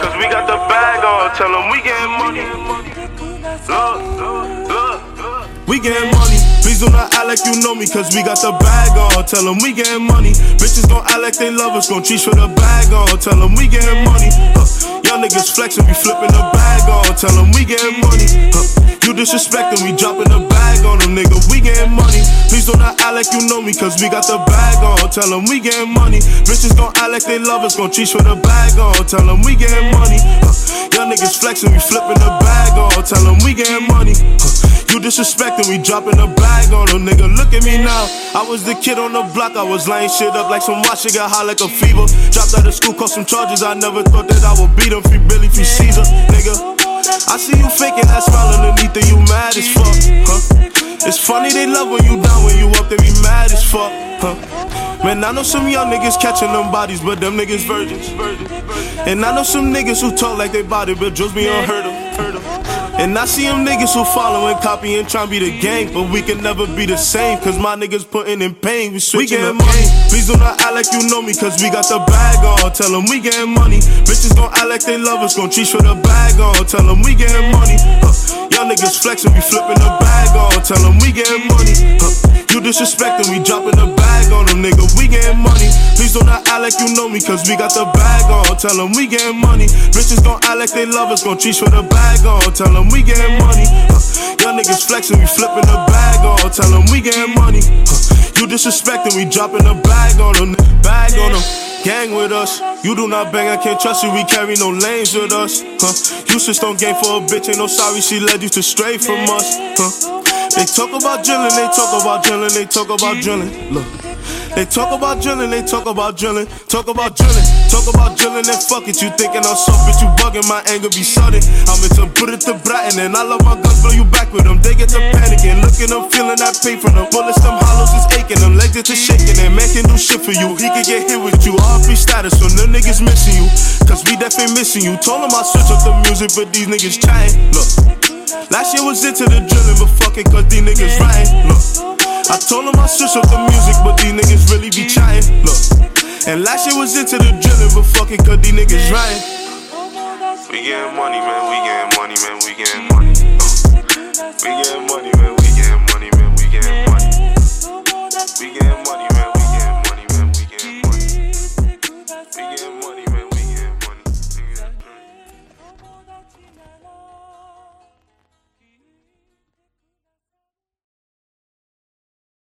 Cause we got the bag on, tell them we getting money. Look, look, look. We getting money. Please do not act like you know me, cause we got the bag on. Tell them we getting money. Bitches gon' act like they love us, gon' treat for the bag on. Tell them we getting money. Huh. Young niggas flexing, we flipping the bag on. Tell them we getting money. Huh. You disrespecting, we dropping the bag on them, nigga. We getting money. Please do not act like you know me, cause we got the bag on. Tell them we getting money. Bitches gon' act like they love us, gon' cheat for the bag on. Tell them we getting money. Huh. Young niggas flexing, we flipping the bag on. Tell them we getting money. You disrespecting, we dropping the bag on them, nigga. Look at me now. I was the kid on the block, I was laying shit up like some watch, got high like a fever. Dropped out of school, caught some charges, I never thought that I would beat them. Free Billy, free Caesar, nigga. I see you faking that smile underneath and you mad as fuck, huh? It's funny they love when you down, when you up, they be mad as fuck, huh? Man, I know some young niggas catching them bodies, but them niggas virgins. And I know some niggas who talk like they body, but just be unheard of. And I see them niggas who follow following, copying, trying to be the gang. But we can never be the same, cause my niggas putting in pain. We switching we money. Please do not act like you know me, cause we got the bag on. Tell them we getting money. Bitches gon' act like they love us, gon' cheat for the bag on. Tell them we getting money. Huh. Young niggas flexing, we flipping the bag on. Tell them we getting money. You disrespecting, we dropping the bag on them, nigga. We getting money. Please do not act like you know me, cause we got the bag on. Tell them we getting money. Bitches gon' act like they love us, gon' cheat for the bag on. Tell them we getting money. Huh. Young niggas flexing, we flipping the bag on. Tell them we getting money. Huh. You disrespecting, we dropping the bag on them. Bag on them. Gang with us. You do not bang, I can't trust you. We carry no lanes with us. Huh. You just don't game for a bitch. Ain't no sorry, she led you to stray from us. Huh. They talk about drilling, they talk about drilling, they talk about drilling. Look. They talk about drilling, they talk about drilling, talk about drilling, talk about drilling and fuck it. You thinking I'm soft, bitch, you bugging, my anger be sudden. I'm into put it to Bratton and I love my guns, blow you back with them. They get to panicking, looking them, feeling that pain from them. Bullets, them hollows is aching, them legs to shaking, and man can do shit for you. He can get hit with you, free status, so them niggas missing you. Cause we definitely missing you. Told them I switch up the music, but these niggas trying. Look. Last year was into the drilling, but fucking cause these niggas right. Look. I told him I switch up the music, but these niggas really be trying. Look, and last year was into the drilling, but fuck it, cause these niggas right. We getting money, man. We getting money, man. We getting money. We getting money, man.